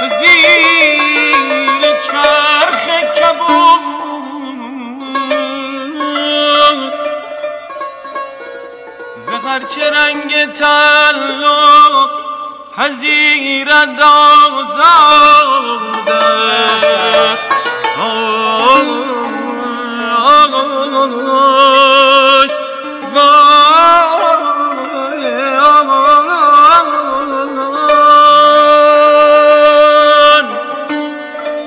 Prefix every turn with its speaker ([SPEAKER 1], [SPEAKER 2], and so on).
[SPEAKER 1] زیر چرخ کبود زهر چه رنگ تل و پذیرد آزاد است